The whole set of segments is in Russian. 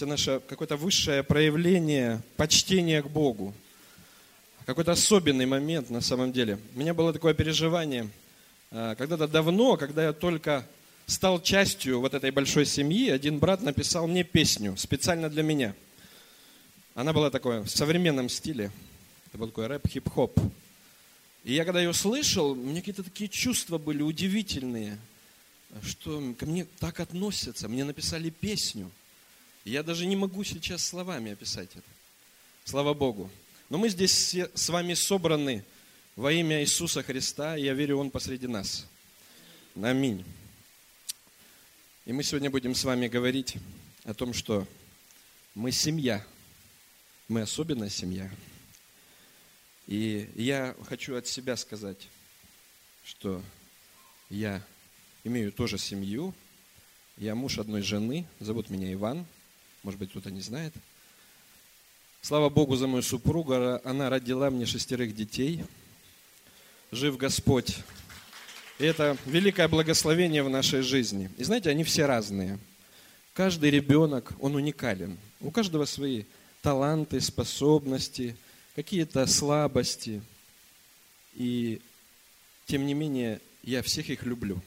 это наше какое-то высшее проявление почтения к Богу. Какой-то особенный момент на самом деле. У меня было такое переживание а, когда-то давно, когда я только стал частью вот этой большой семьи, один брат написал мне песню специально для меня. Она была такой в современном стиле. Это был такой рэп, хип-хоп. И я когда ее слышал, у меня какие-то такие чувства были удивительные, что ко мне так относятся. Мне написали песню. Я даже не могу сейчас словами описать это. Слава Богу. Но мы здесь все с вами собраны во имя Иисуса Христа, и я верю, Он посреди нас. Аминь. И мы сегодня будем с вами говорить о том, что мы семья, мы особенная семья. И я хочу от себя сказать, что я имею тоже семью, я муж одной жены, зовут меня Иван – может быть, кто-то не знает. Слава Богу за мою супругу, она родила мне шестерых детей. Жив Господь. И это великое благословение в нашей жизни. И знаете, они все разные. Каждый ребенок, он уникален. У каждого свои таланты, способности, какие-то слабости. И тем не менее, я всех их люблю.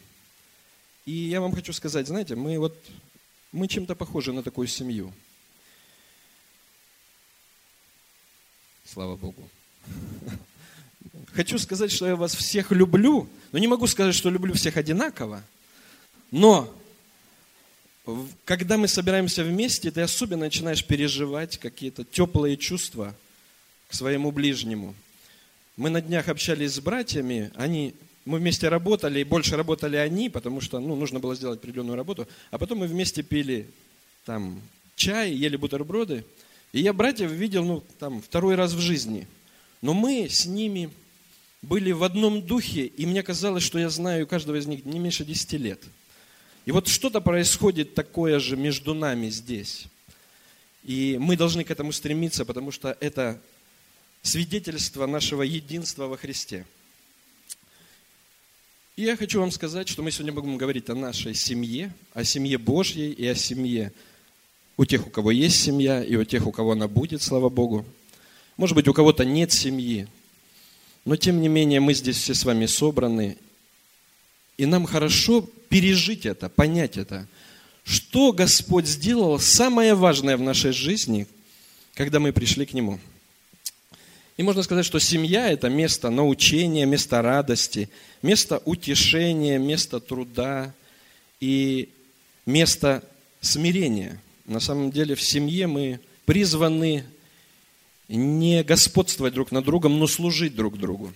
И я вам хочу сказать, знаете, мы вот мы чем-то похожи на такую семью. Слава Богу. Хочу сказать, что я вас всех люблю, но не могу сказать, что люблю всех одинаково. Но когда мы собираемся вместе, ты особенно начинаешь переживать какие-то теплые чувства к своему ближнему. Мы на днях общались с братьями, они мы вместе работали, и больше работали они, потому что ну, нужно было сделать определенную работу. А потом мы вместе пили там чай, ели бутерброды. И я братьев видел ну, там, второй раз в жизни. Но мы с ними были в одном духе, и мне казалось, что я знаю каждого из них не меньше 10 лет. И вот что-то происходит такое же между нами здесь. И мы должны к этому стремиться, потому что это свидетельство нашего единства во Христе. И я хочу вам сказать, что мы сегодня будем говорить о нашей семье, о семье Божьей и о семье у тех, у кого есть семья, и у тех, у кого она будет, слава Богу. Может быть, у кого-то нет семьи, но тем не менее мы здесь все с вами собраны, и нам хорошо пережить это, понять это. Что Господь сделал самое важное в нашей жизни, когда мы пришли к Нему – и можно сказать, что семья – это место научения, место радости, место утешения, место труда и место смирения. На самом деле в семье мы призваны не господствовать друг над другом, но служить друг другу.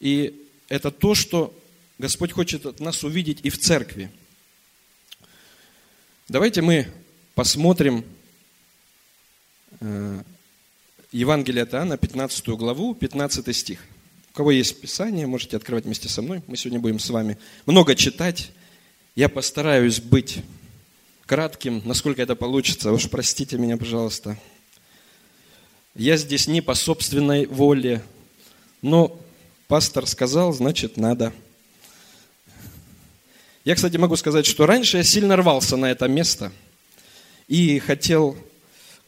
И это то, что Господь хочет от нас увидеть и в церкви. Давайте мы посмотрим э, Евангелие от Иоанна, 15 главу, 15 стих. У кого есть Писание, можете открывать вместе со мной. Мы сегодня будем с вами много читать. Я постараюсь быть кратким, насколько это получится. Уж простите меня, пожалуйста. Я здесь не по собственной воле, но пастор сказал, значит, надо. Я, кстати, могу сказать, что раньше я сильно рвался на это место и хотел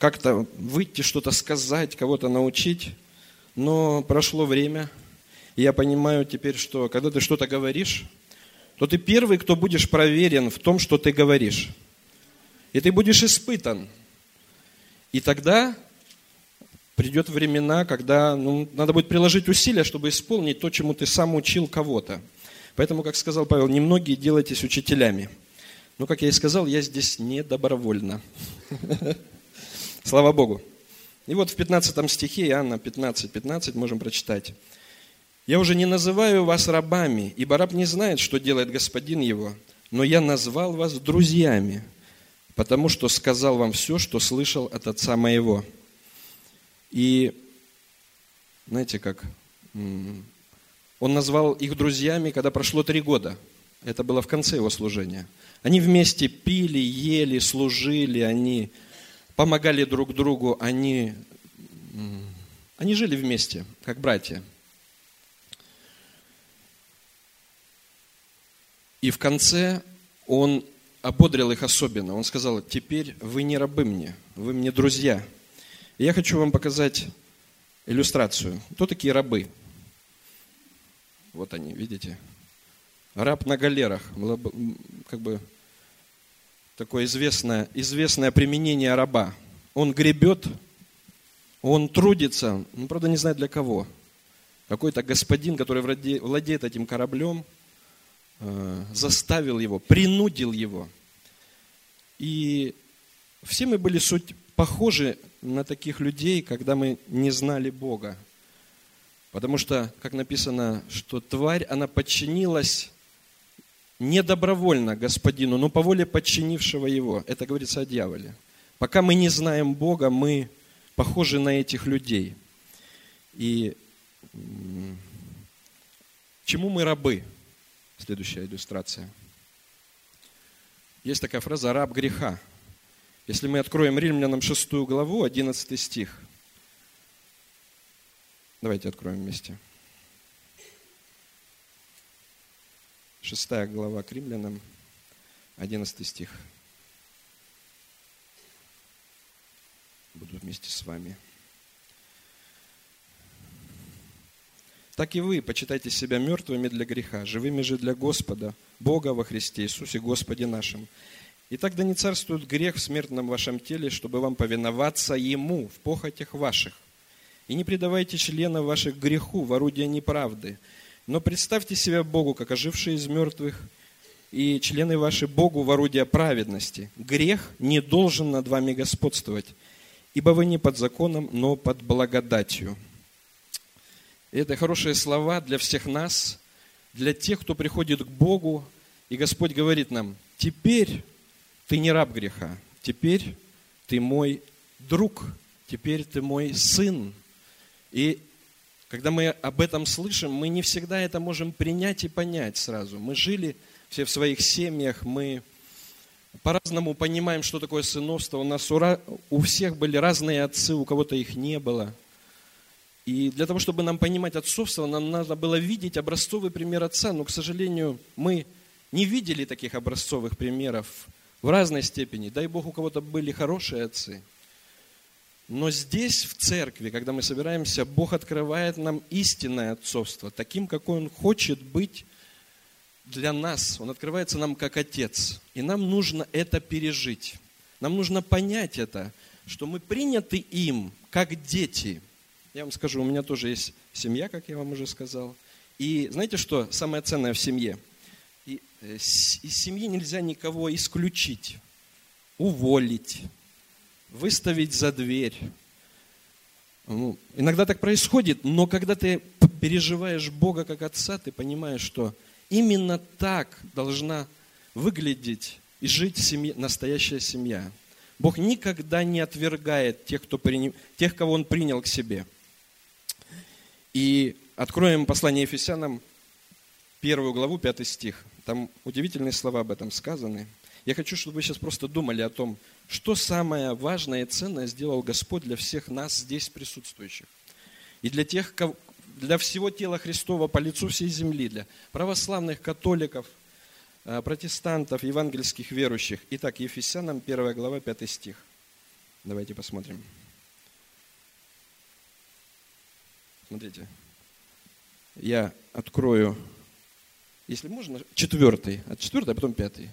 как-то выйти, что-то сказать, кого-то научить. Но прошло время, и я понимаю теперь, что когда ты что-то говоришь, то ты первый, кто будешь проверен в том, что ты говоришь. И ты будешь испытан. И тогда придет времена, когда ну, надо будет приложить усилия, чтобы исполнить то, чему ты сам учил кого-то. Поэтому, как сказал Павел, немногие делайтесь учителями. Но, как я и сказал, я здесь не добровольно. Слава Богу. И вот в 15 стихе, Иоанна 15, 15 можем прочитать. «Я уже не называю вас рабами, ибо раб не знает, что делает господин его, но я назвал вас друзьями, потому что сказал вам все, что слышал от отца моего». И знаете как, он назвал их друзьями, когда прошло три года. Это было в конце его служения. Они вместе пили, ели, служили, они помогали друг другу, они, они жили вместе, как братья. И в конце он ободрил их особенно. Он сказал, теперь вы не рабы мне, вы мне друзья. И я хочу вам показать иллюстрацию. Кто такие рабы? Вот они, видите? Раб на галерах. Как бы такое известное, известное применение раба. Он гребет, он трудится, ну, правда, не знает для кого. Какой-то господин, который владеет этим кораблем, э, заставил его, принудил его. И все мы были суть похожи на таких людей, когда мы не знали Бога. Потому что, как написано, что тварь, она подчинилась не добровольно господину, но по воле подчинившего его. Это говорится о дьяволе. Пока мы не знаем Бога, мы похожи на этих людей. И чему мы рабы? Следующая иллюстрация. Есть такая фраза «раб греха». Если мы откроем Римлянам 6 главу, 11 стих. Давайте откроем вместе. 6 глава к Римлянам, 11 стих. Буду вместе с вами. Так и вы почитайте себя мертвыми для греха, живыми же для Господа, Бога во Христе Иисусе, Господе нашим. И тогда не царствует грех в смертном вашем теле, чтобы вам повиноваться Ему в похотях ваших. И не предавайте члена ваших греху в орудие неправды, но представьте себя Богу, как ожившие из мертвых, и члены ваши Богу в орудие праведности. Грех не должен над вами господствовать, ибо вы не под законом, но под благодатью. И это хорошие слова для всех нас, для тех, кто приходит к Богу, и Господь говорит нам, теперь ты не раб греха, теперь ты мой друг, теперь ты мой сын. И когда мы об этом слышим, мы не всегда это можем принять и понять сразу. Мы жили все в своих семьях, мы по-разному понимаем, что такое сыновство. У нас у, у всех были разные отцы, у кого-то их не было. И для того, чтобы нам понимать отцовство, нам надо было видеть образцовый пример отца. Но, к сожалению, мы не видели таких образцовых примеров в разной степени. Дай Бог, у кого-то были хорошие отцы. Но здесь, в церкви, когда мы собираемся, Бог открывает нам истинное отцовство, таким, какой Он хочет быть для нас, Он открывается нам как Отец. И нам нужно это пережить. Нам нужно понять это, что мы приняты им как дети. Я вам скажу, у меня тоже есть семья, как я вам уже сказал. И знаете что самое ценное в семье? И, э, из семьи нельзя никого исключить, уволить, выставить за дверь. Ну, иногда так происходит, но когда ты переживаешь Бога как Отца, ты понимаешь, что Именно так должна выглядеть и жить семья, настоящая семья. Бог никогда не отвергает тех, кто приня... тех, кого Он принял к себе. И откроем послание Ефесянам, первую главу, пятый стих. Там удивительные слова об этом сказаны. Я хочу, чтобы вы сейчас просто думали о том, что самое важное и ценное сделал Господь для всех нас здесь присутствующих. И для тех, для всего тела Христова по лицу всей земли, для православных католиков, э, протестантов, евангельских верующих. Итак, Ефесянам 1 глава 5 стих. Давайте посмотрим. Смотрите. Я открою, если можно, четвертый. От четвертый, а потом пятый.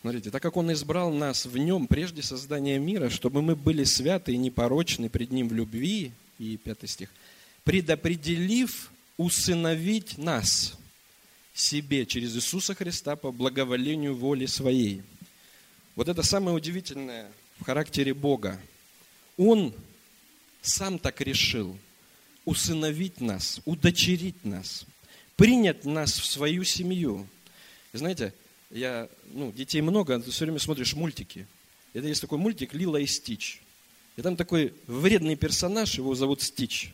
Смотрите, так как Он избрал нас в Нем прежде создания мира, чтобы мы были святы и непорочны пред Ним в любви, и пятый стих. «Предопределив усыновить нас себе через Иисуса Христа по благоволению воли своей». Вот это самое удивительное в характере Бога. Он сам так решил усыновить нас, удочерить нас, принять нас в свою семью. И знаете, я, ну, детей много, ты все время смотришь мультики. Это есть такой мультик «Лила и Стич». И там такой вредный персонаж, его зовут Стич.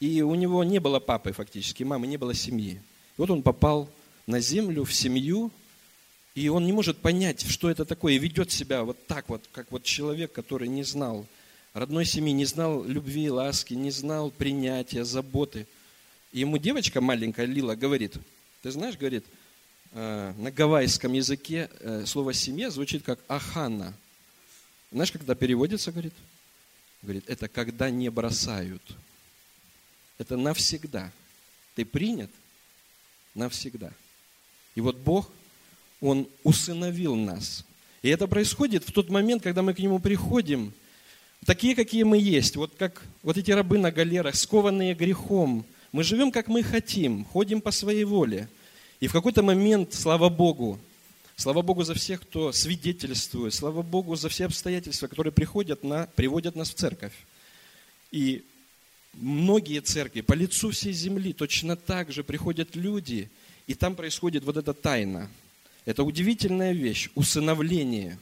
И у него не было папы фактически, мамы, не было семьи. И вот он попал на землю, в семью, и он не может понять, что это такое, и ведет себя вот так вот, как вот человек, который не знал родной семьи, не знал любви, ласки, не знал принятия, заботы. И ему девочка маленькая, Лила, говорит, ты знаешь, говорит, на гавайском языке э, слово «семья» звучит как «ахана». Знаешь, когда переводится, говорит? Говорит, это когда не бросают. Это навсегда. Ты принят навсегда. И вот Бог, Он усыновил нас. И это происходит в тот момент, когда мы к Нему приходим, такие, какие мы есть, вот как вот эти рабы на галерах, скованные грехом. Мы живем, как мы хотим, ходим по своей воле. И в какой-то момент, слава Богу, слава Богу за всех, кто свидетельствует, слава Богу за все обстоятельства, которые приходят на, приводят нас в церковь. И многие церкви по лицу всей земли точно так же приходят люди, и там происходит вот эта тайна. Это удивительная вещь, усыновление.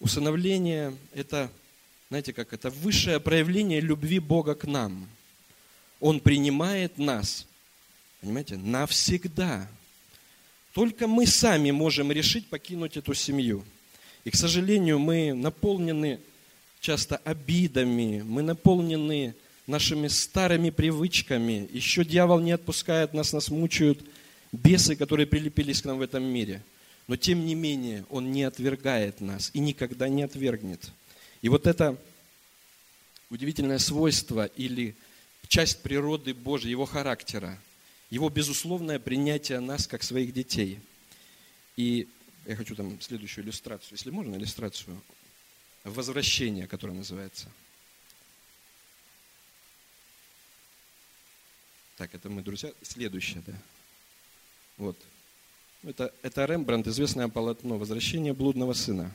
Усыновление – это, знаете как, это высшее проявление любви Бога к нам. Он принимает нас, понимаете, навсегда. Только мы сами можем решить покинуть эту семью. И, к сожалению, мы наполнены часто обидами, мы наполнены нашими старыми привычками. Еще дьявол не отпускает нас, нас мучают бесы, которые прилепились к нам в этом мире. Но тем не менее, он не отвергает нас и никогда не отвергнет. И вот это удивительное свойство или часть природы Божьей, его характера, его безусловное принятие нас как своих детей. И я хочу там следующую иллюстрацию, если можно, иллюстрацию возвращения, которое называется – Так, это мы, друзья. Следующее, да. Вот. Это, это Рембрандт, известное полотно «Возвращение блудного сына».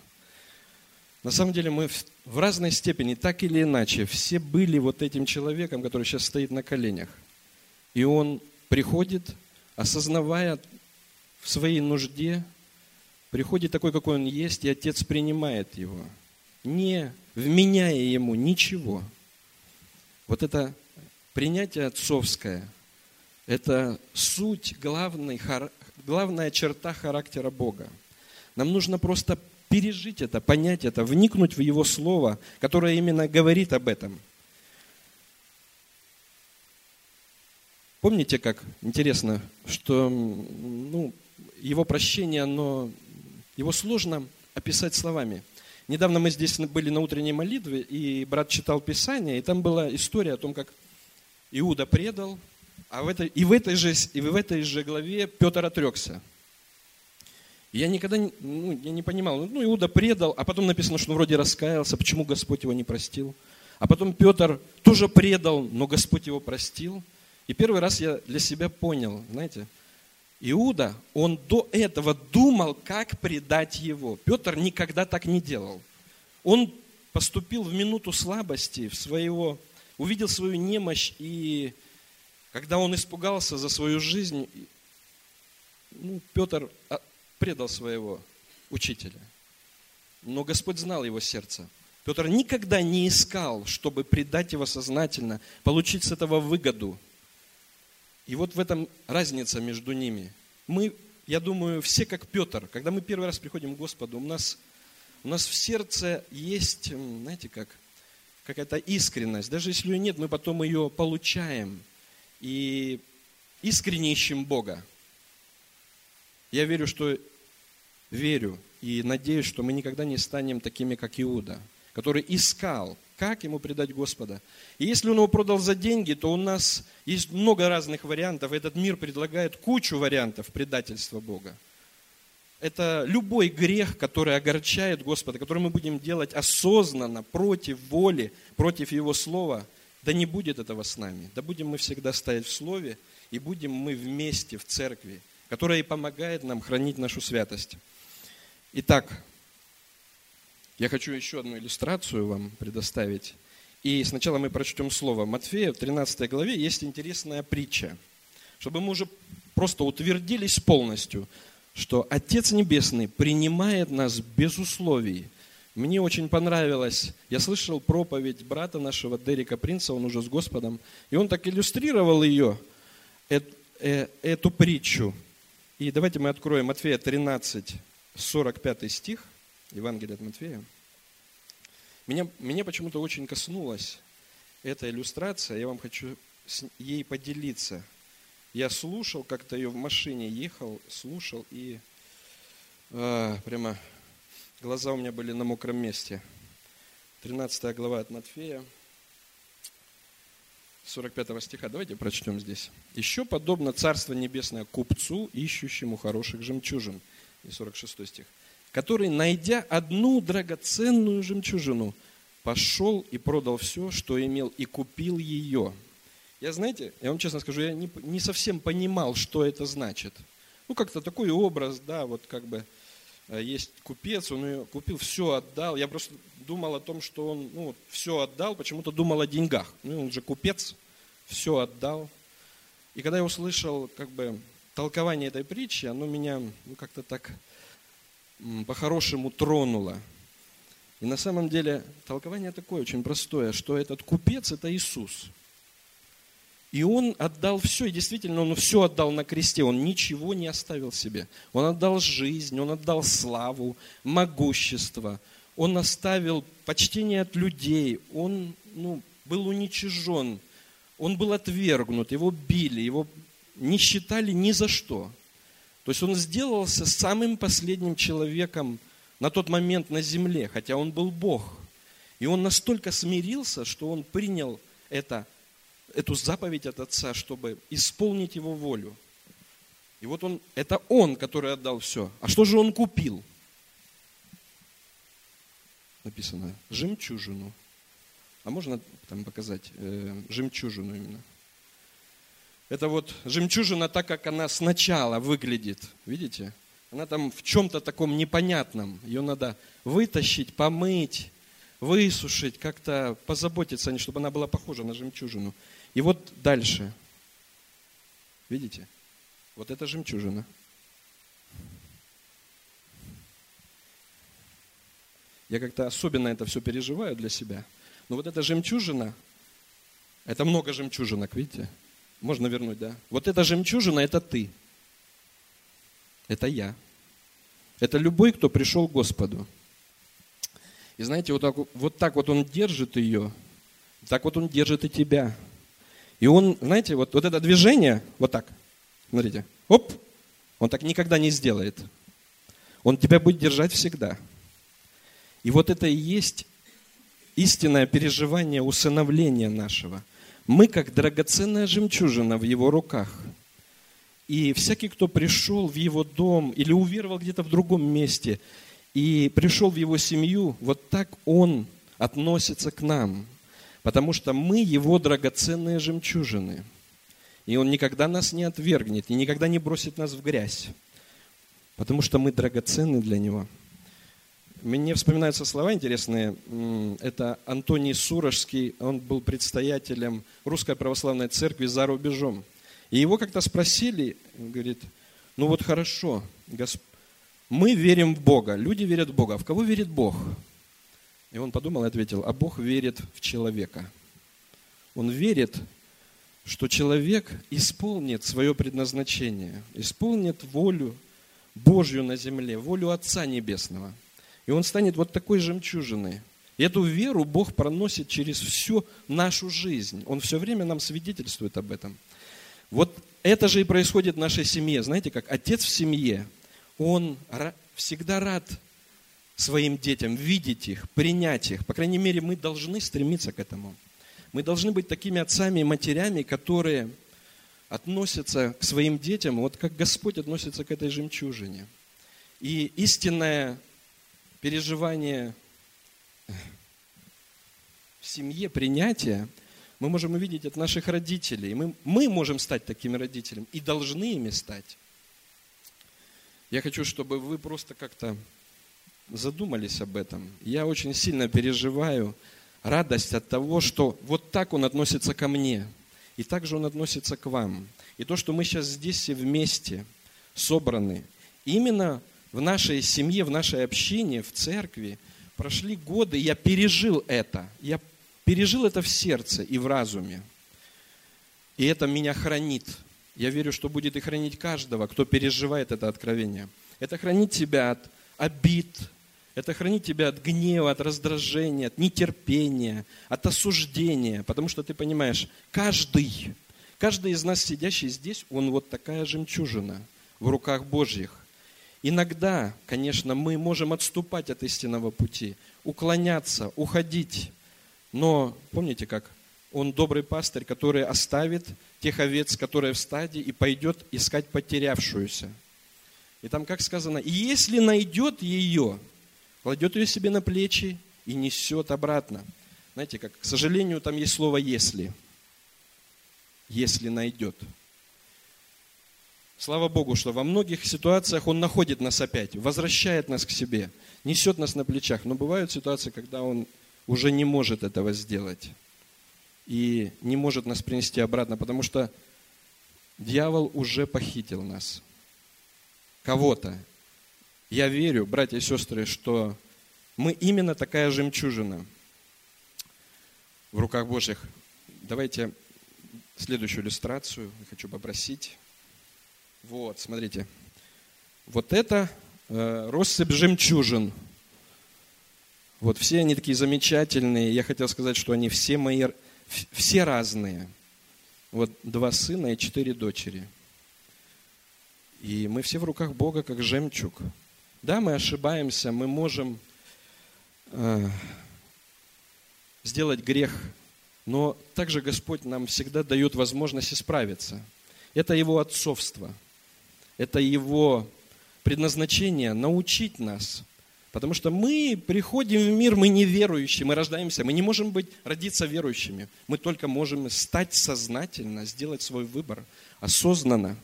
На самом деле мы в, в разной степени, так или иначе, все были вот этим человеком, который сейчас стоит на коленях. И он приходит, осознавая в своей нужде, приходит такой, какой он есть, и отец принимает его, не вменяя ему ничего. Вот это принятие отцовское – это суть, главный, главная черта характера Бога. Нам нужно просто пережить это, понять это, вникнуть в Его Слово, которое именно говорит об этом. Помните, как интересно, что ну, его прощение, оно, его сложно описать словами. Недавно мы здесь были на утренней молитве, и брат читал Писание, и там была история о том, как Иуда предал, а в этой, и, в этой же, и в этой же главе Петр отрекся. я никогда ну, я не понимал, ну Иуда предал, а потом написано, что он вроде раскаялся, почему Господь его не простил. А потом Петр тоже предал, но Господь его простил. И первый раз я для себя понял, знаете, Иуда, он до этого думал, как предать его. Петр никогда так не делал. Он поступил в минуту слабости, в своего, увидел свою немощь и когда он испугался за свою жизнь, ну, Петр а, предал своего учителя. Но Господь знал его сердце. Петр никогда не искал, чтобы предать его сознательно, получить с этого выгоду. И вот в этом разница между ними. Мы, я думаю, все как Петр, когда мы первый раз приходим к Господу, у нас, у нас в сердце есть, знаете как, какая-то искренность. Даже если ее нет, мы потом ее получаем – и искренне ищем Бога. Я верю, что верю и надеюсь, что мы никогда не станем такими, как Иуда, который искал, как ему предать Господа. И если он его продал за деньги, то у нас есть много разных вариантов. Этот мир предлагает кучу вариантов предательства Бога. Это любой грех, который огорчает Господа, который мы будем делать осознанно, против воли, против Его Слова – да не будет этого с нами. Да будем мы всегда стоять в Слове, и будем мы вместе в церкви, которая и помогает нам хранить нашу святость. Итак, я хочу еще одну иллюстрацию вам предоставить. И сначала мы прочтем слово Матфея в 13 главе. Есть интересная притча, чтобы мы уже просто утвердились полностью, что Отец Небесный принимает нас без условий – мне очень понравилось, я слышал проповедь брата нашего Дерека Принца, он уже с Господом, и он так иллюстрировал ее, э, эту притчу. И давайте мы откроем Матфея 13, 45 стих, Евангелие от Матфея. Меня, меня почему-то очень коснулась эта иллюстрация, я вам хочу ей поделиться. Я слушал, как-то ее в машине ехал, слушал, и э, прямо глаза у меня были на мокром месте. 13 глава от Матфея, 45 стиха. Давайте прочтем здесь. «Еще подобно Царство Небесное купцу, ищущему хороших жемчужин». И 46 стих. «Который, найдя одну драгоценную жемчужину, пошел и продал все, что имел, и купил ее». Я, знаете, я вам честно скажу, я не, не совсем понимал, что это значит. Ну, как-то такой образ, да, вот как бы э, есть купец, он ее купил, все отдал. Я просто думал о том, что он ну, все отдал, почему-то думал о деньгах. Ну, он же купец, все отдал. И когда я услышал как бы толкование этой притчи, оно меня ну, как-то так по-хорошему тронуло. И на самом деле толкование такое очень простое, что этот купец – это Иисус. И он отдал все, и действительно он все отдал на кресте, он ничего не оставил себе. Он отдал жизнь, он отдал славу, могущество, он оставил почтение от людей, он ну, был уничижен, он был отвергнут, его били, его не считали ни за что. То есть он сделался самым последним человеком на тот момент на земле, хотя он был Бог. И он настолько смирился, что он принял это, эту заповедь от Отца, чтобы исполнить его волю. И вот он, это он, который отдал все. А что же он купил? Написано, жемчужину. А можно там показать э, жемчужину именно? Это вот жемчужина, так как она сначала выглядит, видите? Она там в чем-то таком непонятном. Ее надо вытащить, помыть, высушить, как-то позаботиться о ней, чтобы она была похожа на жемчужину. И вот дальше. Видите? Вот это жемчужина. Я как-то особенно это все переживаю для себя. Но вот эта жемчужина, это много жемчужинок, видите? Можно вернуть, да? Вот эта жемчужина – это ты. Это я. Это любой, кто пришел к Господу. И знаете, вот так, вот так вот он держит ее, так вот он держит и тебя. И он, знаете, вот, вот это движение, вот так, смотрите, оп, он так никогда не сделает. Он тебя будет держать всегда. И вот это и есть истинное переживание усыновления нашего. Мы как драгоценная жемчужина в его руках. И всякий, кто пришел в его дом или уверовал где-то в другом месте и пришел в его семью, вот так он относится к нам. Потому что мы его драгоценные жемчужины. И он никогда нас не отвергнет и никогда не бросит нас в грязь. Потому что мы драгоценны для него. Мне вспоминаются слова интересные. Это Антоний Сурожский, он был предстоятелем Русской Православной Церкви за рубежом. И его как-то спросили, говорит, ну вот хорошо, Госп... мы верим в Бога, люди верят в Бога, а в кого верит Бог? И он подумал и ответил, а Бог верит в человека. Он верит, что человек исполнит свое предназначение, исполнит волю Божью на земле, волю Отца Небесного – и он станет вот такой жемчужиной. И эту веру Бог проносит через всю нашу жизнь. Он все время нам свидетельствует об этом. Вот это же и происходит в нашей семье. Знаете, как отец в семье, он всегда рад своим детям видеть их, принять их. По крайней мере, мы должны стремиться к этому. Мы должны быть такими отцами и матерями, которые относятся к своим детям, вот как Господь относится к этой жемчужине. И истинная переживание в семье, принятие, мы можем увидеть от наших родителей. Мы, мы можем стать такими родителями и должны ими стать. Я хочу, чтобы вы просто как-то задумались об этом. Я очень сильно переживаю радость от того, что вот так он относится ко мне, и так же он относится к вам. И то, что мы сейчас здесь все вместе собраны, именно в нашей семье, в нашей общине, в церкви прошли годы, я пережил это. Я пережил это в сердце и в разуме. И это меня хранит. Я верю, что будет и хранить каждого, кто переживает это откровение. Это хранит тебя от обид, это хранит тебя от гнева, от раздражения, от нетерпения, от осуждения. Потому что ты понимаешь, каждый, Каждый из нас, сидящий здесь, он вот такая жемчужина в руках Божьих. Иногда, конечно, мы можем отступать от истинного пути, уклоняться, уходить. Но помните, как он добрый пастырь, который оставит тех овец, которые в стаде, и пойдет искать потерявшуюся. И там как сказано, и если найдет ее, кладет ее себе на плечи и несет обратно. Знаете, как, к сожалению, там есть слово «если». Если найдет. Слава Богу, что во многих ситуациях Он находит нас опять, возвращает нас к себе, несет нас на плечах. Но бывают ситуации, когда Он уже не может этого сделать и не может нас принести обратно, потому что дьявол уже похитил нас. Кого-то. Я верю, братья и сестры, что мы именно такая жемчужина в руках Божьих. Давайте следующую иллюстрацию хочу попросить. Вот, смотрите. Вот это э, россыпь жемчужин. Вот все они такие замечательные. Я хотел сказать, что они все мои, все разные. Вот два сына и четыре дочери. И мы все в руках Бога, как жемчуг. Да, мы ошибаемся, мы можем э, сделать грех, но также Господь нам всегда дает возможность исправиться. Это Его отцовство – это его предназначение научить нас. Потому что мы приходим в мир, мы неверующие, мы рождаемся, мы не можем быть, родиться верующими. Мы только можем стать сознательно, сделать свой выбор осознанно.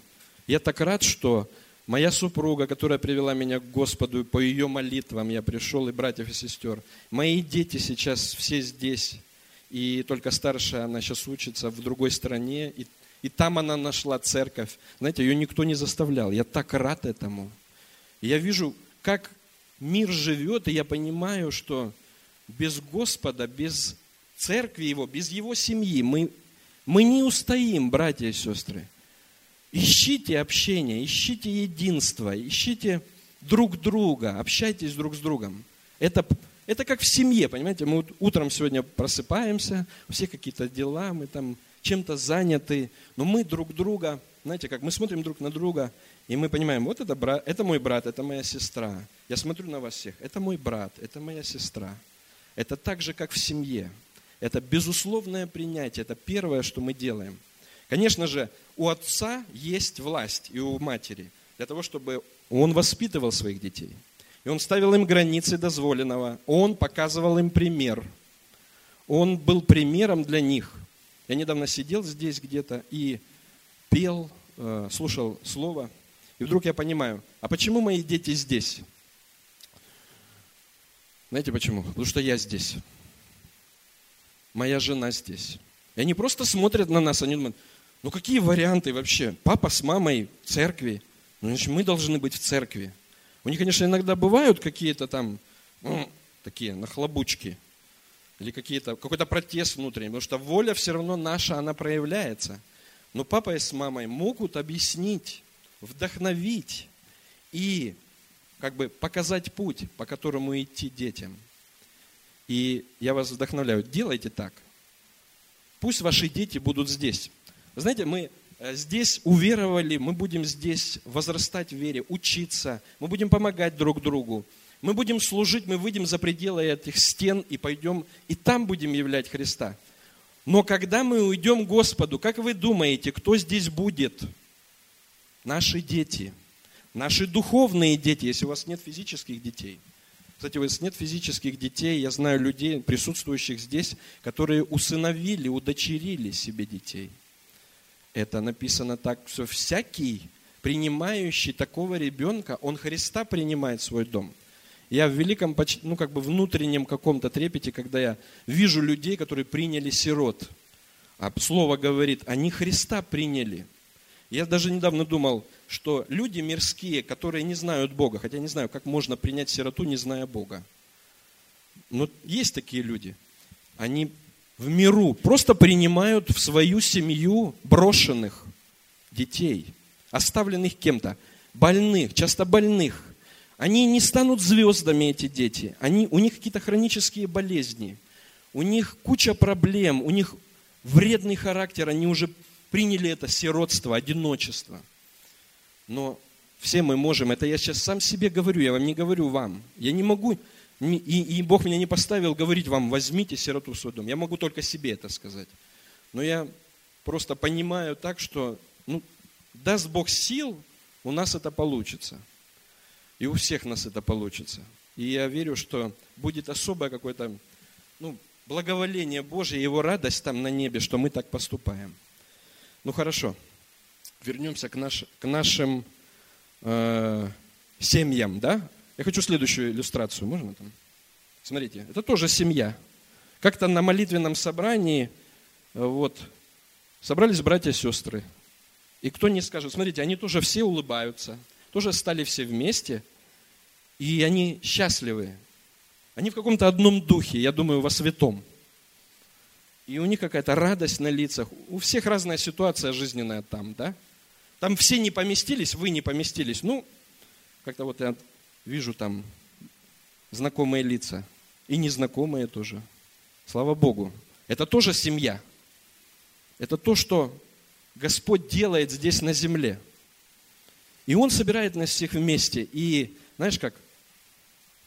Я так рад, что моя супруга, которая привела меня к Господу, по ее молитвам я пришел, и братьев и сестер, мои дети сейчас все здесь, и только старшая, она сейчас учится в другой стране, и и там она нашла церковь. Знаете, ее никто не заставлял. Я так рад этому. я вижу, как мир живет, и я понимаю, что без Господа, без церкви Его, без Его семьи мы, мы не устоим, братья и сестры. Ищите общение, ищите единство, ищите друг друга, общайтесь друг с другом. Это, это как в семье, понимаете? Мы утром сегодня просыпаемся, у всех какие-то дела, мы там чем-то заняты, но мы друг друга, знаете, как мы смотрим друг на друга, и мы понимаем, вот это, брат, это мой брат, это моя сестра. Я смотрю на вас всех, это мой брат, это моя сестра. Это так же, как в семье. Это безусловное принятие, это первое, что мы делаем. Конечно же, у отца есть власть и у матери для того, чтобы он воспитывал своих детей. И он ставил им границы дозволенного, он показывал им пример. Он был примером для них. Я недавно сидел здесь где-то и пел, э, слушал слово, и вдруг я понимаю, а почему мои дети здесь? Знаете почему? Потому что я здесь. Моя жена здесь. И они просто смотрят на нас, они думают, ну какие варианты вообще? Папа с мамой в церкви. Ну, значит, мы должны быть в церкви. У них, конечно, иногда бывают какие-то там, ну, такие нахлобучки или какие-то, какой-то протест внутренний, потому что воля все равно наша, она проявляется. Но папа с мамой могут объяснить, вдохновить и как бы показать путь, по которому идти детям. И я вас вдохновляю, делайте так. Пусть ваши дети будут здесь. Знаете, мы э, здесь уверовали, мы будем здесь возрастать в вере, учиться, мы будем помогать друг другу. Мы будем служить, мы выйдем за пределы этих стен и пойдем, и там будем являть Христа. Но когда мы уйдем к Господу, как вы думаете, кто здесь будет? Наши дети, наши духовные дети, если у вас нет физических детей. Кстати, у вас нет физических детей, я знаю людей, присутствующих здесь, которые усыновили, удочерили себе детей. Это написано так, что всякий, принимающий такого ребенка, он Христа принимает в свой дом – я в великом, ну как бы внутреннем каком-то трепете, когда я вижу людей, которые приняли сирот. А слово говорит, они Христа приняли. Я даже недавно думал, что люди мирские, которые не знают Бога, хотя не знаю, как можно принять сироту, не зная Бога. Но есть такие люди. Они в миру просто принимают в свою семью брошенных детей, оставленных кем-то, больных, часто больных, они не станут звездами, эти дети. Они, у них какие-то хронические болезни. У них куча проблем, у них вредный характер, они уже приняли это сиротство, одиночество. Но все мы можем, это я сейчас сам себе говорю, я вам не говорю вам. Я не могу, и, и Бог меня не поставил говорить вам, возьмите сироту в свой дом. Я могу только себе это сказать. Но я просто понимаю так, что ну, даст Бог сил, у нас это получится. И у всех нас это получится. И я верю, что будет особое какое-то ну, благоволение Божье, Его радость там на небе, что мы так поступаем. Ну хорошо, вернемся к, наш, к нашим э, семьям, да? Я хочу следующую иллюстрацию, можно там? Смотрите, это тоже семья. Как-то на молитвенном собрании, э, вот, собрались братья и сестры. И кто не скажет, смотрите, они тоже все улыбаются, тоже стали все вместе, и они счастливы. Они в каком-то одном духе, я думаю, во святом. И у них какая-то радость на лицах. У всех разная ситуация жизненная там, да? Там все не поместились, вы не поместились. Ну, как-то вот я вижу там знакомые лица. И незнакомые тоже. Слава Богу. Это тоже семья. Это то, что Господь делает здесь на земле. И Он собирает нас всех вместе. И знаешь как?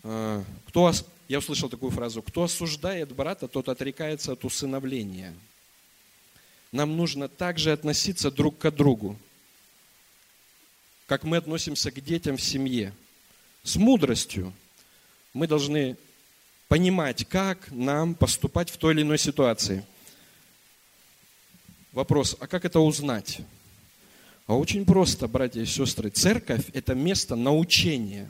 А, кто, я услышал такую фразу. Кто осуждает брата, тот отрекается от усыновления. Нам нужно также относиться друг к другу как мы относимся к детям в семье. С мудростью мы должны понимать, как нам поступать в той или иной ситуации. Вопрос, а как это узнать? А очень просто, братья и сестры. Церковь – это место научения.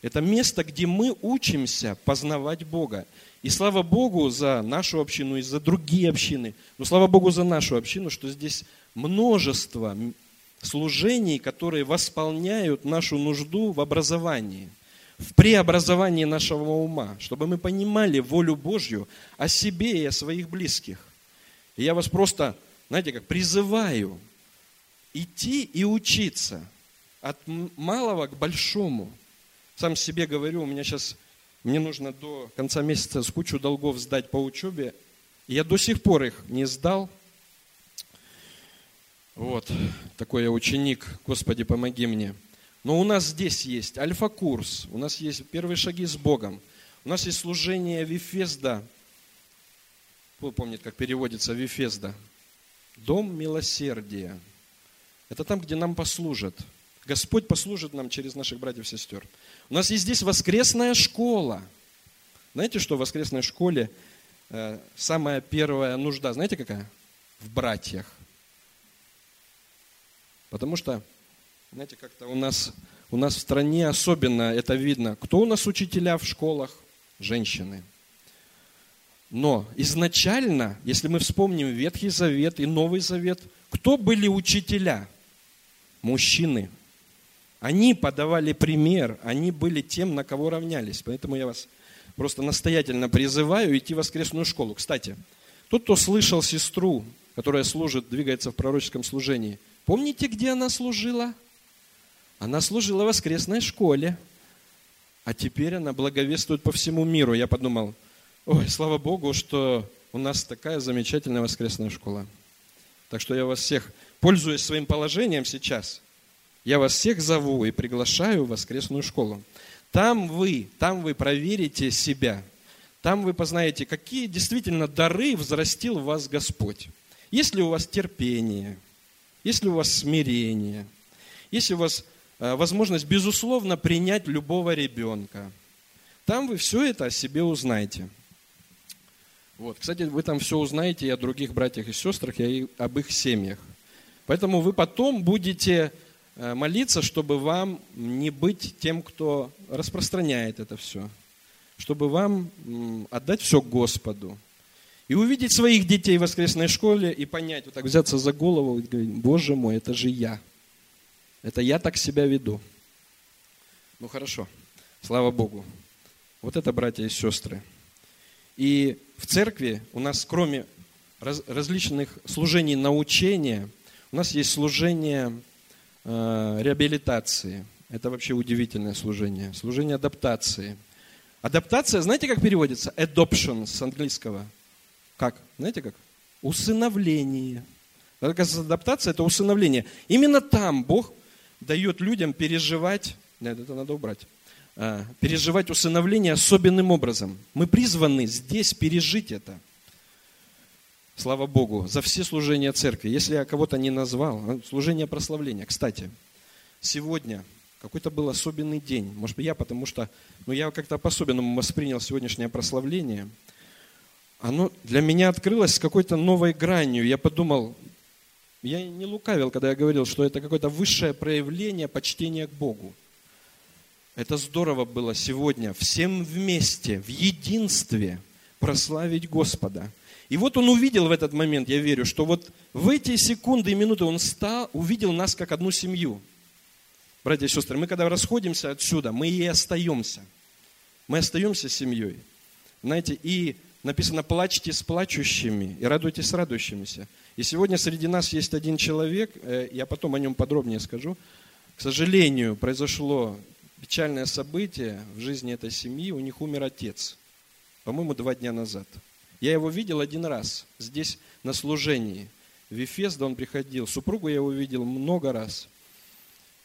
Это место, где мы учимся познавать Бога. И слава Богу за нашу общину и за другие общины. Но слава Богу за нашу общину, что здесь множество служений, которые восполняют нашу нужду в образовании, в преобразовании нашего ума, чтобы мы понимали волю Божью о себе и о своих близких. И я вас просто, знаете, как призываю идти и учиться от малого к большому. Сам себе говорю, у меня сейчас, мне нужно до конца месяца с кучу долгов сдать по учебе, и я до сих пор их не сдал, вот, такой я ученик, Господи, помоги мне. Но у нас здесь есть альфа-курс, у нас есть первые шаги с Богом, у нас есть служение Вифезда. Кто помнит, как переводится Вифезда? Дом милосердия. Это там, где нам послужат. Господь послужит нам через наших братьев и сестер. У нас есть здесь воскресная школа. Знаете, что в воскресной школе э, самая первая нужда, знаете какая? В братьях. Потому что, знаете, как-то у нас, у нас в стране особенно это видно. Кто у нас учителя в школах? Женщины. Но изначально, если мы вспомним Ветхий Завет и Новый Завет, кто были учителя? Мужчины. Они подавали пример, они были тем, на кого равнялись. Поэтому я вас просто настоятельно призываю идти в воскресную школу. Кстати, тот, кто слышал сестру, которая служит, двигается в пророческом служении, Помните, где она служила? Она служила в воскресной школе. А теперь она благовествует по всему миру. Я подумал, ой, слава Богу, что у нас такая замечательная воскресная школа. Так что я вас всех, пользуясь своим положением сейчас, я вас всех зову и приглашаю в воскресную школу. Там вы, там вы проверите себя. Там вы познаете, какие действительно дары взрастил в вас Господь. Есть ли у вас терпение, если у вас смирение, если у вас э, возможность, безусловно, принять любого ребенка, там вы все это о себе узнаете. Вот. Кстати, вы там все узнаете и о других братьях и сестрах, и об их семьях. Поэтому вы потом будете молиться, чтобы вам не быть тем, кто распространяет это все. Чтобы вам отдать все Господу. И увидеть своих детей в воскресной школе и понять, вот так взяться за голову и говорить, Боже мой, это же я. Это я так себя веду. Ну хорошо, слава Богу. Вот это братья и сестры. И в церкви у нас, кроме раз, различных служений научения, у нас есть служение э, реабилитации. Это вообще удивительное служение. Служение адаптации. Адаптация, знаете, как переводится? Adoption с английского – как? Знаете как? Усыновление. Адаптация – это усыновление. Именно там Бог дает людям переживать, нет, это надо убрать, а, переживать усыновление особенным образом. Мы призваны здесь пережить это. Слава Богу, за все служения церкви. Если я кого-то не назвал, а, служение прославления. Кстати, сегодня какой-то был особенный день. Может быть, я, потому что ну, я как-то по-особенному воспринял сегодняшнее прославление. Оно для меня открылось с какой-то новой гранью. Я подумал, я не лукавил, когда я говорил, что это какое-то высшее проявление почтения к Богу. Это здорово было сегодня всем вместе, в единстве прославить Господа. И вот он увидел в этот момент, я верю, что вот в эти секунды и минуты он стал, увидел нас как одну семью. Братья и сестры, мы когда расходимся отсюда, мы и остаемся. Мы остаемся семьей. Знаете, и написано, плачьте с плачущими и радуйтесь с радующимися. И сегодня среди нас есть один человек, э, я потом о нем подробнее скажу. К сожалению, произошло печальное событие в жизни этой семьи. У них умер отец, по-моему, два дня назад. Я его видел один раз здесь на служении. В Ефес, он приходил. Супругу я его видел много раз.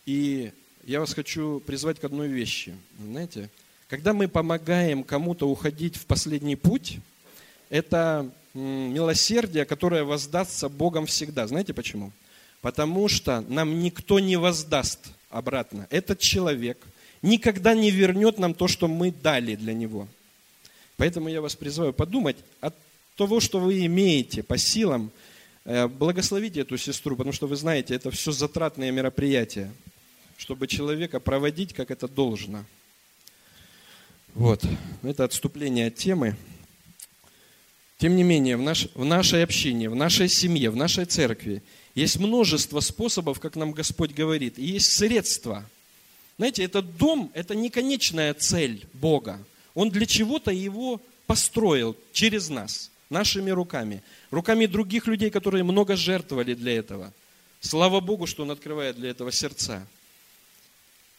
И я вас хочу призвать к одной вещи. Знаете, когда мы помогаем кому-то уходить в последний путь, это милосердие, которое воздастся Богом всегда. Знаете почему? Потому что нам никто не воздаст обратно. Этот человек никогда не вернет нам то, что мы дали для него. Поэтому я вас призываю подумать от того, что вы имеете по силам, э, благословите эту сестру, потому что вы знаете, это все затратные мероприятия, чтобы человека проводить, как это должно. Вот, это отступление от темы. Тем не менее, в, наш, в нашей общине, в нашей семье, в нашей церкви есть множество способов, как нам Господь говорит, и есть средства. Знаете, этот дом – это не конечная цель Бога. Он для чего-то его построил через нас, нашими руками, руками других людей, которые много жертвовали для этого. Слава Богу, что Он открывает для этого сердца.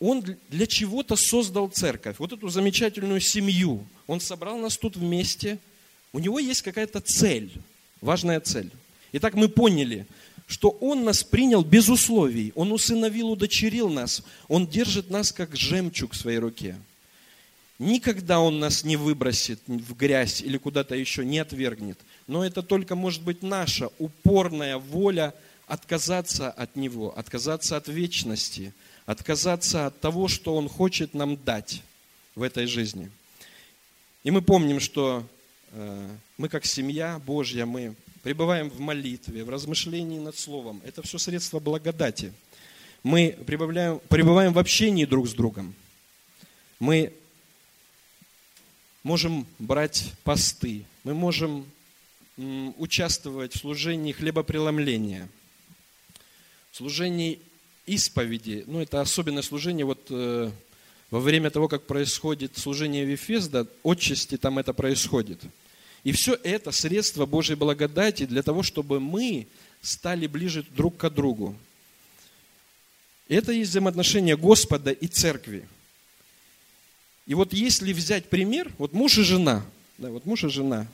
Он для чего-то создал церковь, вот эту замечательную семью. Он собрал нас тут вместе – у него есть какая-то цель, важная цель. Итак, мы поняли, что Он нас принял без условий. Он усыновил, удочерил нас. Он держит нас как жемчуг в своей руке. Никогда Он нас не выбросит в грязь или куда-то еще не отвергнет. Но это только может быть наша упорная воля отказаться от Него, отказаться от вечности, отказаться от того, что Он хочет нам дать в этой жизни. И мы помним, что Э, мы как семья Божья, мы пребываем в молитве, в размышлении над Словом. Это все средства благодати. Мы пребываем, в общении друг с другом. Мы можем брать посты, мы можем участвовать в служении хлебопреломления, в служении исповеди. Ну, это особенное служение. Вот э, во время того, как происходит служение Вифезда, отчасти там это происходит – и все это средство Божьей благодати для того, чтобы мы стали ближе друг к другу. Это есть взаимоотношения Господа и церкви. И вот если взять пример, вот муж и жена, да, вот муж и жена,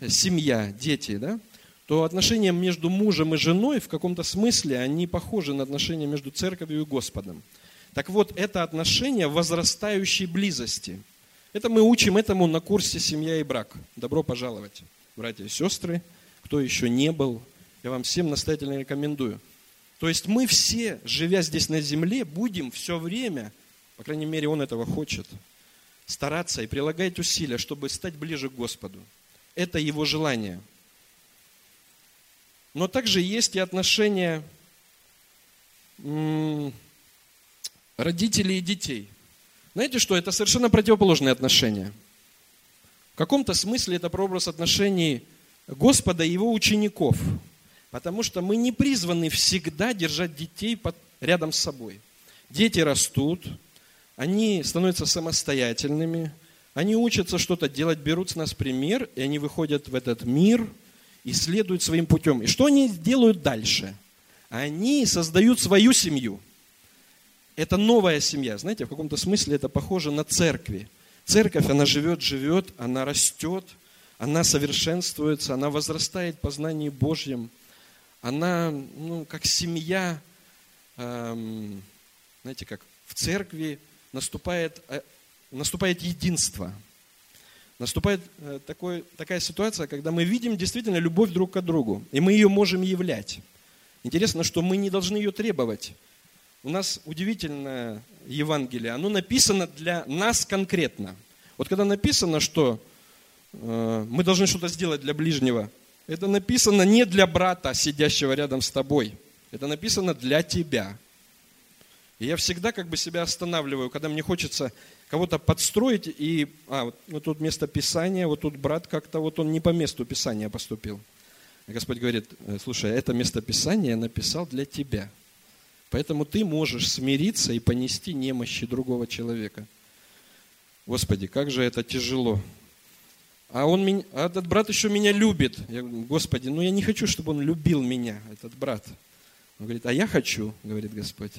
э, семья, дети, да, то отношения между мужем и женой в каком-то смысле, они похожи на отношения между церковью и Господом. Так вот, это отношение возрастающей близости – это мы учим этому на курсе «Семья и брак». Добро пожаловать, братья и сестры. Кто еще не был, я вам всем настоятельно рекомендую. То есть мы все, живя здесь на земле, будем все время, по крайней мере, Он этого хочет, стараться и прилагать усилия, чтобы стать ближе к Господу. Это Его желание. Но также есть и отношения родителей и детей. Знаете что? Это совершенно противоположные отношения. В каком-то смысле это прообраз отношений Господа и его учеников. Потому что мы не призваны всегда держать детей под, рядом с собой. Дети растут, они становятся самостоятельными, они учатся что-то делать, берут с нас пример, и они выходят в этот мир и следуют своим путем. И что они делают дальше? Они создают свою семью – это новая семья. Знаете, в каком-то смысле это похоже на церкви. Церковь, она живет, живет, она растет, она совершенствуется, она возрастает в познании Божьем. она, ну, как семья, эм, знаете, как в церкви наступает, э, наступает единство. Наступает э, такой, такая ситуация, когда мы видим действительно любовь друг к другу, и мы ее можем являть. Интересно, что мы не должны ее требовать. У нас удивительное Евангелие, оно написано для нас конкретно. Вот когда написано, что э, мы должны что-то сделать для ближнего, это написано не для брата, сидящего рядом с тобой. Это написано для тебя. И я всегда как бы себя останавливаю, когда мне хочется кого-то подстроить, и а, вот, вот тут место Писания, вот тут брат как-то, вот он не по месту Писания поступил. И Господь говорит, «Э, слушай, это место Писания я написал для тебя. Поэтому ты можешь смириться и понести немощи другого человека. Господи, как же это тяжело. А, он а этот брат еще меня любит. Я говорю, Господи, ну я не хочу, чтобы он любил меня, этот брат. Он говорит, а я хочу, говорит Господь.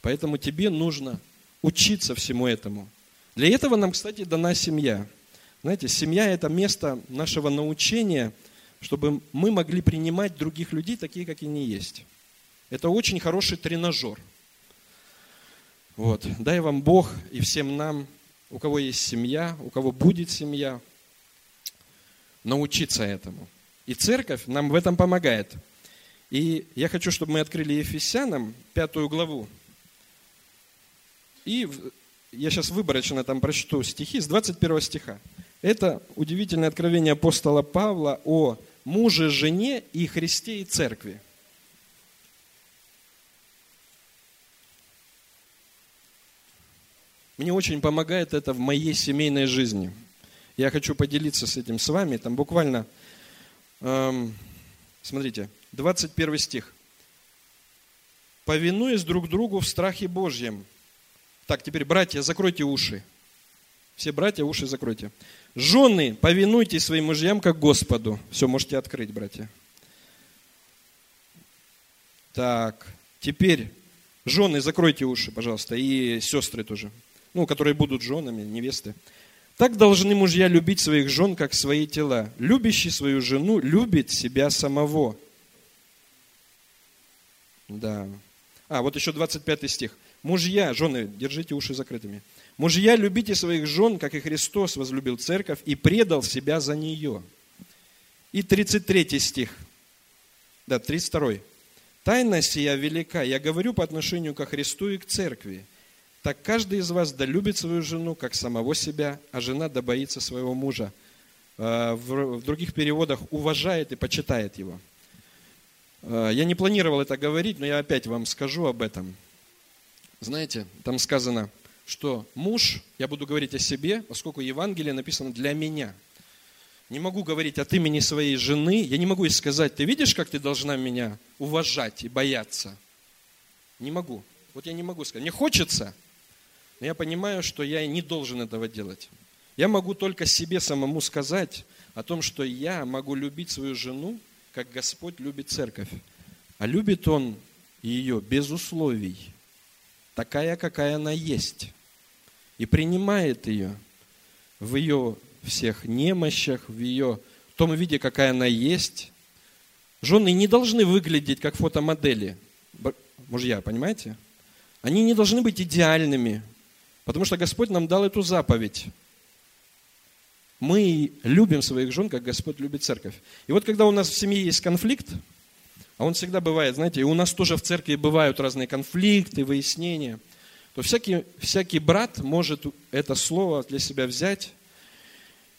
Поэтому тебе нужно учиться всему этому. Для этого нам, кстати, дана семья. Знаете, семья – это место нашего научения, чтобы мы могли принимать других людей такие, как они есть. Это очень хороший тренажер. Вот. Дай вам Бог и всем нам, у кого есть семья, у кого будет семья, научиться этому. И церковь нам в этом помогает. И я хочу, чтобы мы открыли Ефесянам пятую главу. И я сейчас выборочно там прочту стихи с 21 стиха. Это удивительное откровение апостола Павла о муже, жене и Христе и церкви. Мне очень помогает это в моей семейной жизни. Я хочу поделиться с этим с вами. Там буквально, эм, смотрите, 21 стих. «Повинуясь друг другу в страхе Божьем». Так, теперь, братья, закройте уши. Все братья, уши закройте. Жены, повинуйтесь своим мужьям, как Господу. Все, можете открыть, братья. Так, теперь, жены, закройте уши, пожалуйста, и сестры тоже ну, которые будут женами, невесты. Так должны мужья любить своих жен, как свои тела. Любящий свою жену любит себя самого. Да. А, вот еще 25 стих. Мужья, жены, держите уши закрытыми. Мужья, любите своих жен, как и Христос возлюбил церковь и предал себя за нее. И 33 стих. Да, 32. Тайна сия велика. Я говорю по отношению ко Христу и к церкви. Так каждый из вас да любит свою жену, как самого себя, а жена да боится своего мужа. А, в других переводах уважает и почитает его. А, я не планировал это говорить, но я опять вам скажу об этом. Знаете, там сказано, что муж, я буду говорить о себе, поскольку Евангелие написано для меня. Не могу говорить от имени своей жены, я не могу ей сказать, ты видишь, как ты должна меня уважать и бояться? Не могу. Вот я не могу сказать. Мне хочется, но я понимаю, что я не должен этого делать. Я могу только себе самому сказать о том, что я могу любить свою жену, как Господь любит церковь. А любит Он ее без условий, такая, какая она есть. И принимает ее в ее всех немощах, в ее том виде, какая она есть. Жены не должны выглядеть как фотомодели. Мужья, понимаете? Они не должны быть идеальными, Потому что Господь нам дал эту заповедь. Мы любим своих жен, как Господь любит церковь. И вот когда у нас в семье есть конфликт, а он всегда бывает, знаете, и у нас тоже в церкви бывают разные конфликты, выяснения, то всякий, всякий брат может это слово для себя взять.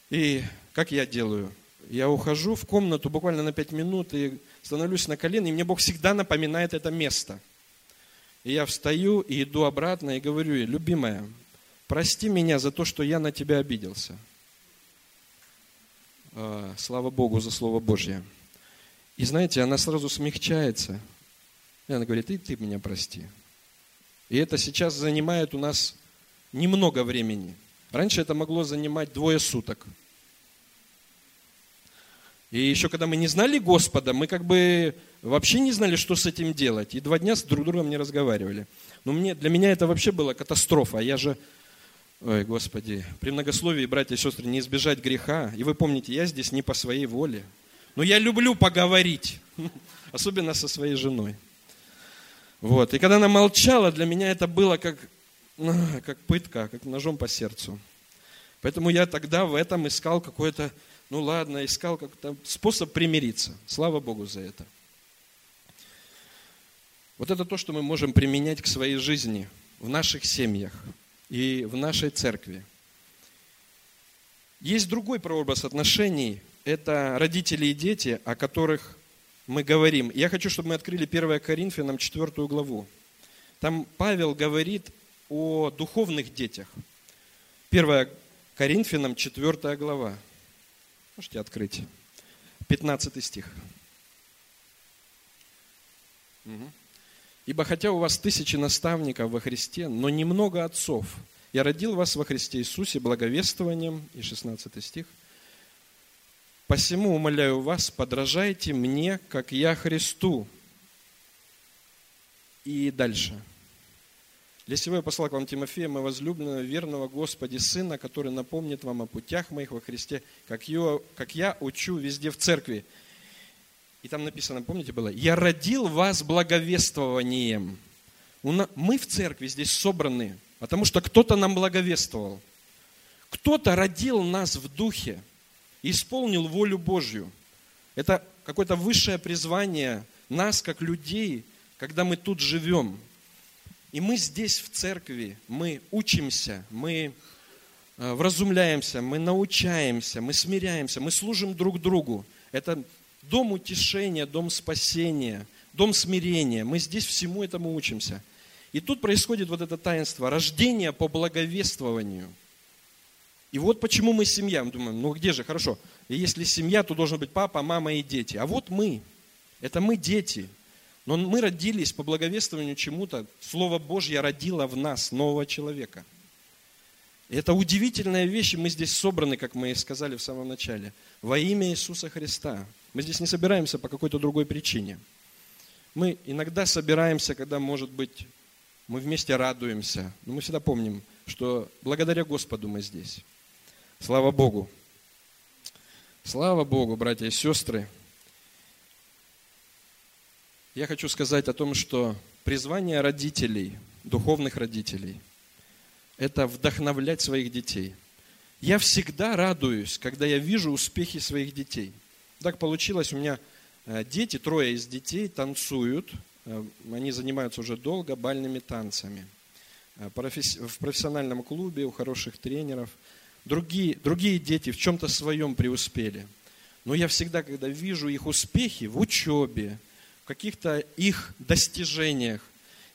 И как я делаю? Я ухожу в комнату буквально на пять минут и становлюсь на колено, и мне Бог всегда напоминает это место. И я встаю и иду обратно и говорю ей, любимая, прости меня за то, что я на тебя обиделся. А, слава Богу за Слово Божье. И знаете, она сразу смягчается. И она говорит, и ты меня прости. И это сейчас занимает у нас немного времени. Раньше это могло занимать двое суток. И еще когда мы не знали Господа, мы как бы вообще не знали, что с этим делать. И два дня с друг другом не разговаривали. Но мне, для меня это вообще была катастрофа. Я же Ой, Господи, при многословии, братья и сестры, не избежать греха. И вы помните, я здесь не по своей воле. Но я люблю поговорить. особенно со своей женой. Вот. И когда она молчала, для меня это было как, ну, как пытка, как ножом по сердцу. Поэтому я тогда в этом искал какой-то, ну ладно, искал как-то способ примириться. Слава Богу за это. Вот это то, что мы можем применять к своей жизни в наших семьях и в нашей церкви. Есть другой прообраз отношений. Это родители и дети, о которых мы говорим. Я хочу, чтобы мы открыли 1 Коринфянам 4 главу. Там Павел говорит о духовных детях. 1 Коринфянам 4 глава. Можете открыть. 15 стих. Угу. «Ибо хотя у вас тысячи наставников во Христе, но немного отцов, я родил вас во Христе Иисусе благовествованием». И 16 стих. «Посему умоляю вас, подражайте мне, как я Христу». И дальше – для сего я послал к вам Тимофея, моего возлюбленного, верного Господи, Сына, который напомнит вам о путях моих во Христе, как я, как я учу везде в церкви. И там написано, помните было, «Я родил вас благовествованием». Мы в церкви здесь собраны, потому что кто-то нам благовествовал. Кто-то родил нас в духе исполнил волю Божью. Это какое-то высшее призвание нас, как людей, когда мы тут живем – и мы здесь, в церкви, мы учимся, мы э, вразумляемся, мы научаемся, мы смиряемся, мы служим друг другу. Это дом утешения, дом спасения, дом смирения. Мы здесь всему этому учимся. И тут происходит вот это таинство, рождение по благовествованию. И вот почему мы семья. Мы думаем, ну где же, хорошо. И если семья, то должен быть папа, мама и дети. А вот мы. Это мы дети. Но мы родились по благовествованию чему-то. Слово Божье родило в нас нового человека. И это удивительная вещь, и мы здесь собраны, как мы и сказали в самом начале, во имя Иисуса Христа. Мы здесь не собираемся по какой-то другой причине. Мы иногда собираемся, когда, может быть, мы вместе радуемся. Но мы всегда помним, что благодаря Господу мы здесь. Слава Богу. Слава Богу, братья и сестры. Я хочу сказать о том, что призвание родителей, духовных родителей, это вдохновлять своих детей. Я всегда радуюсь, когда я вижу успехи своих детей. Так получилось, у меня э, дети, трое из детей танцуют, э, они занимаются уже долго бальными танцами. Э, в профессиональном клубе, у хороших тренеров. Другие, другие дети в чем-то своем преуспели. Но я всегда, когда вижу их успехи в учебе, каких-то их достижениях.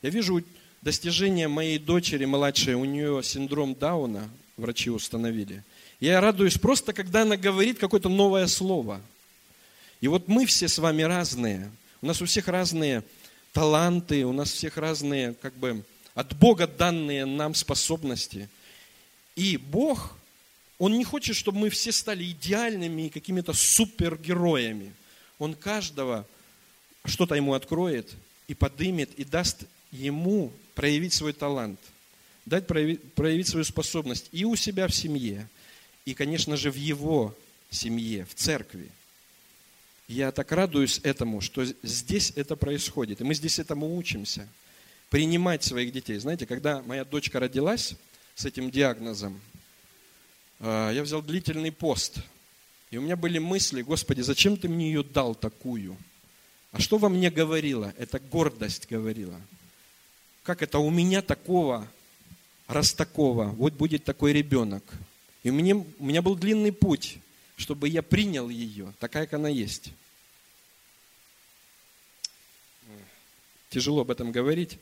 Я вижу достижения моей дочери младшей, у нее синдром Дауна, врачи установили. Я радуюсь просто, когда она говорит какое-то новое слово. И вот мы все с вами разные. У нас у всех разные таланты, у нас всех разные, как бы, от Бога данные нам способности. И Бог, Он не хочет, чтобы мы все стали идеальными и какими-то супергероями. Он каждого что-то ему откроет и подымет, и даст ему проявить свой талант, дать проявить, проявить свою способность и у себя в семье, и, конечно же, в его семье, в церкви. Я так радуюсь этому, что здесь это происходит, и мы здесь этому учимся. Принимать своих детей. Знаете, когда моя дочка родилась с этим диагнозом, я взял длительный пост, и у меня были мысли, Господи, зачем ты мне ее дал такую? А что во мне говорило? Это гордость говорила. Как это у меня такого, раз такого, вот будет такой ребенок. И меня, у меня был длинный путь, чтобы я принял ее, такая, как она есть. Тяжело об этом говорить,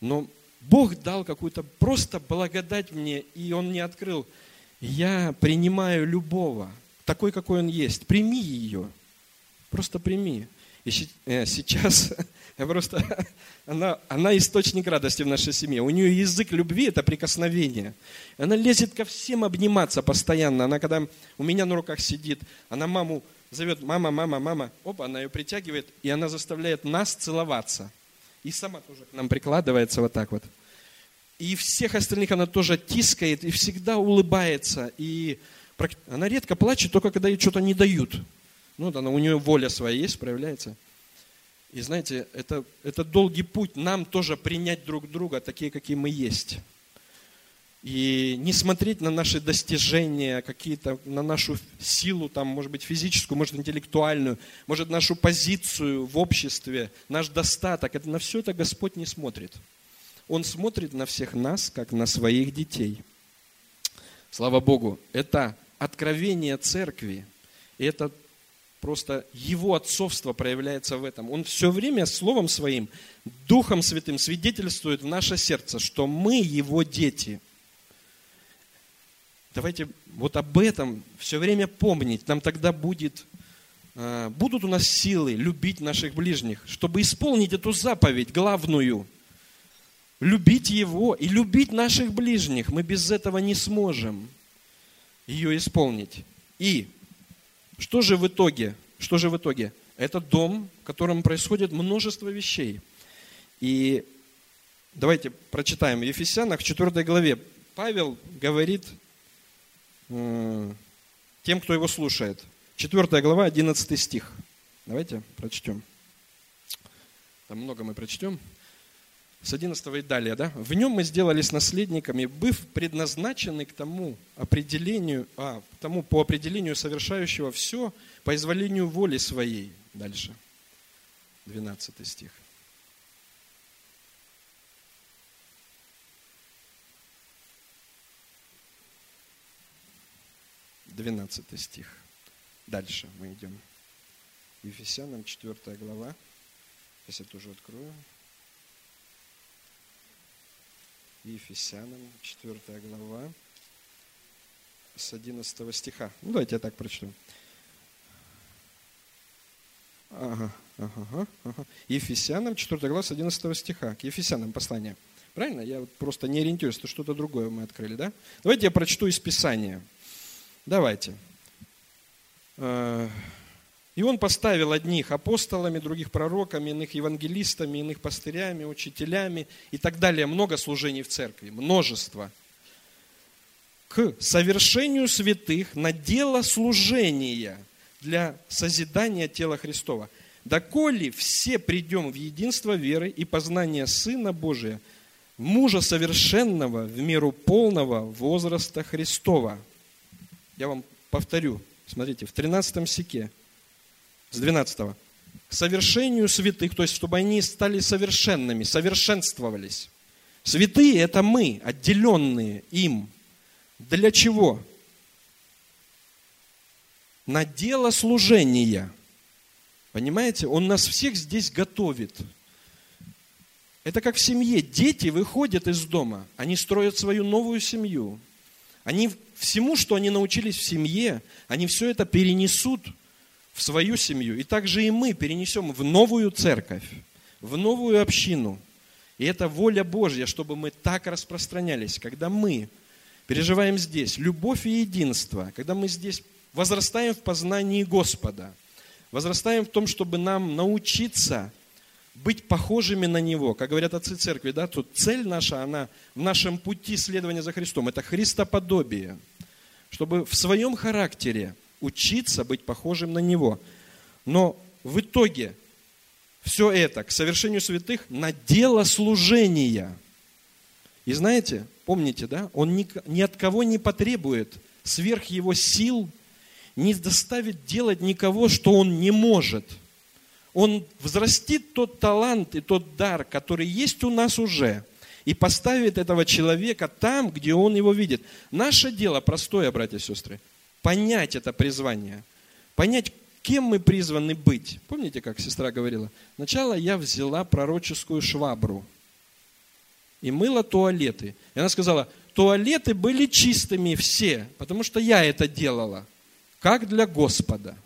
но Бог дал какую-то просто благодать мне, и Он мне открыл. Я принимаю любого, такой, какой он есть. Прими ее. Просто прими. И э, сейчас просто она, она источник радости в нашей семье. У нее язык любви – это прикосновение. Она лезет ко всем обниматься постоянно. Она когда у меня на руках сидит, она маму зовет «мама, мама, мама». Опа, она ее притягивает, и она заставляет нас целоваться. И сама тоже к нам прикладывается вот так вот. И всех остальных она тоже тискает и всегда улыбается. И она редко плачет, только когда ей что-то не дают. Ну, она, у нее воля своя есть, проявляется. И знаете, это, это долгий путь нам тоже принять друг друга такие, какие мы есть. И не смотреть на наши достижения, какие-то, на нашу силу, там, может быть, физическую, может, интеллектуальную, может, нашу позицию в обществе, наш достаток. Это, на все это Господь не смотрит. Он смотрит на всех нас, как на своих детей. Слава Богу, это откровение церкви. И это просто его отцовство проявляется в этом. Он все время Словом Своим, Духом Святым свидетельствует в наше сердце, что мы его дети. Давайте вот об этом все время помнить. Нам тогда будет, а, будут у нас силы любить наших ближних, чтобы исполнить эту заповедь главную. Любить Его и любить наших ближних. Мы без этого не сможем ее исполнить. И что же в итоге? Что же в итоге? Это дом, в котором происходит множество вещей. И давайте прочитаем в Ефесянах в 4 главе. Павел говорит тем, кто его слушает. 4 глава, 11 стих. Давайте прочтем. Там много мы прочтем с 11 и далее, да? В нем мы сделались наследниками, быв предназначены к тому определению, а, тому по определению совершающего все по изволению воли своей. Дальше. 12 стих. Двенадцатый стих. Дальше мы идем. Ефесянам 4 глава. Сейчас я тоже открою. Ефесянам, 4 глава, с 11 стиха. Ну, давайте я так прочту. Ага, ага, ага. Ефесянам, 4 глава, с 11 стиха. К Ефесянам послание. Правильно? Я вот просто не ориентируюсь, это что-то другое мы открыли, да? Давайте я прочту из Писания. Давайте. Э, и он поставил одних апостолами, других пророками, иных евангелистами, иных пастырями, учителями и так далее. Много служений в церкви, множество. К совершению святых на дело служения для созидания тела Христова. Доколе все придем в единство веры и познания Сына Божия, мужа совершенного в меру полного возраста Христова. Я вам повторю, смотрите, в 13 стихе с 12. К совершению святых, то есть чтобы они стали совершенными, совершенствовались. Святые – это мы, отделенные им. Для чего? На дело служения. Понимаете? Он нас всех здесь готовит. Это как в семье. Дети выходят из дома, они строят свою новую семью. Они всему, что они научились в семье, они все это перенесут в свою семью. И также и мы перенесем в новую церковь, в новую общину. И это воля Божья, чтобы мы так распространялись. Когда мы переживаем здесь любовь и единство, когда мы здесь возрастаем в познании Господа, возрастаем в том, чтобы нам научиться быть похожими на Него. Как говорят отцы церкви, да, тут цель наша, она в нашем пути следования за Христом, это Христоподобие. Чтобы в своем характере учиться быть похожим на Него. Но в итоге все это к совершению святых на дело служения. И знаете, помните, да, он ни, ни от кого не потребует сверх его сил, не доставит делать никого, что он не может. Он взрастит тот талант и тот дар, который есть у нас уже, и поставит этого человека там, где он его видит. Наше дело простое, братья и сестры, понять это призвание, понять, кем мы призваны быть. Помните, как сестра говорила? Сначала я взяла пророческую швабру и мыла туалеты. И она сказала, туалеты были чистыми все, потому что я это делала, как для Господа.